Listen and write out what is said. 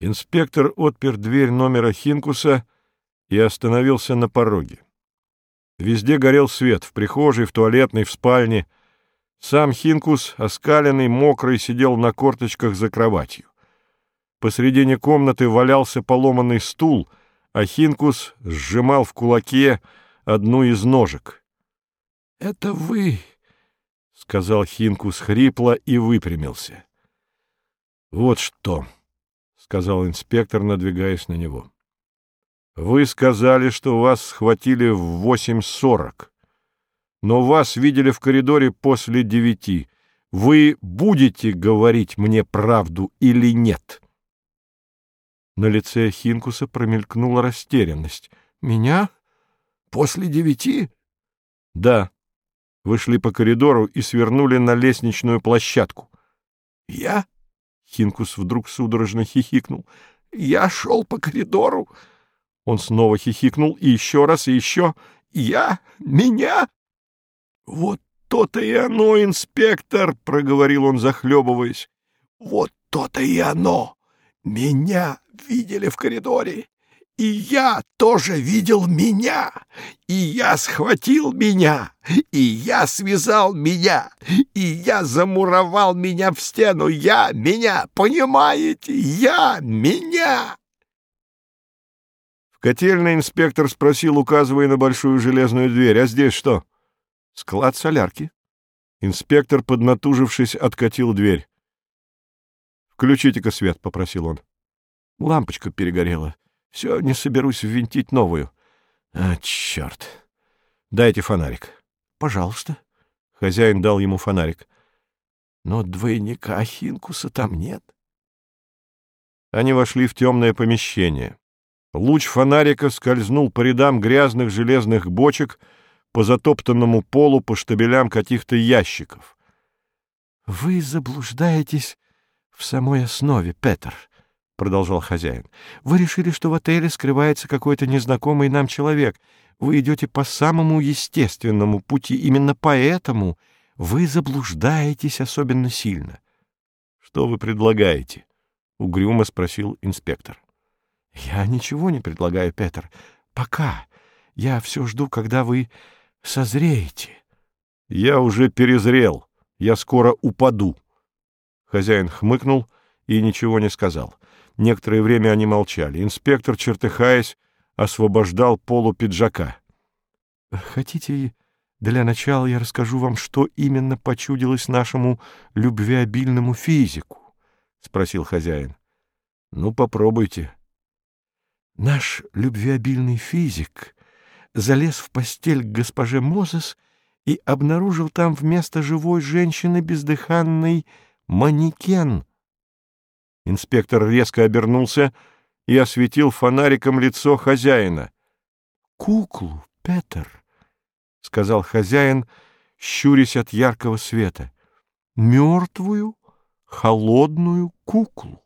Инспектор отпер дверь номера Хинкуса и остановился на пороге. Везде горел свет — в прихожей, в туалетной, в спальне. Сам Хинкус, оскаленный, мокрый, сидел на корточках за кроватью. Посредине комнаты валялся поломанный стул, а Хинкус сжимал в кулаке одну из ножек. — Это вы, — сказал Хинкус хрипло и выпрямился. — Вот что, — сказал инспектор, надвигаясь на него. — Вы сказали, что вас схватили в восемь сорок, но вас видели в коридоре после девяти. Вы будете говорить мне правду или нет? На лице Хинкуса промелькнула растерянность. — Меня? После девяти? — Да. Вышли по коридору и свернули на лестничную площадку. — Я? Хинкус вдруг судорожно хихикнул. — Я шел по коридору. Он снова хихикнул, и еще раз, и еще. — Я? Меня? — Вот то-то и оно, инспектор, — проговорил он, захлебываясь. — Вот то-то и оно. Меня видели в коридоре. И я тоже видел меня, и я схватил меня, и я связал меня, и я замуровал меня в стену. Я меня, понимаете? Я меня!» В котельной инспектор спросил, указывая на большую железную дверь, «А здесь что?» «Склад солярки». Инспектор, поднатужившись, откатил дверь. «Включите-ка свет», — попросил он. Лампочка перегорела. Все, не соберусь ввинтить новую. А, черт! Дайте фонарик. Пожалуйста. Хозяин дал ему фонарик. Но двойника Хинкуса там нет. Они вошли в темное помещение. Луч фонарика скользнул по рядам грязных железных бочек, по затоптанному полу, по штабелям каких-то ящиков. — Вы заблуждаетесь в самой основе, Петер, — продолжал хозяин. — Вы решили, что в отеле скрывается какой-то незнакомый нам человек. Вы идете по самому естественному пути. Именно поэтому вы заблуждаетесь особенно сильно. — Что вы предлагаете? — угрюмо спросил инспектор. — Я ничего не предлагаю, Петр. Пока. Я все жду, когда вы созреете. — Я уже перезрел. Я скоро упаду. Хозяин хмыкнул и ничего не сказал. — Некоторое время они молчали. Инспектор, чертыхаясь, освобождал полу пиджака. — Хотите, для начала я расскажу вам, что именно почудилось нашему любвеобильному физику? — спросил хозяин. — Ну, попробуйте. Наш любвеобильный физик залез в постель к госпоже Мозес и обнаружил там вместо живой женщины бездыханный манекен — Инспектор резко обернулся и осветил фонариком лицо хозяина. — Куклу, Петер, — сказал хозяин, щурясь от яркого света. — Мертвую, холодную куклу.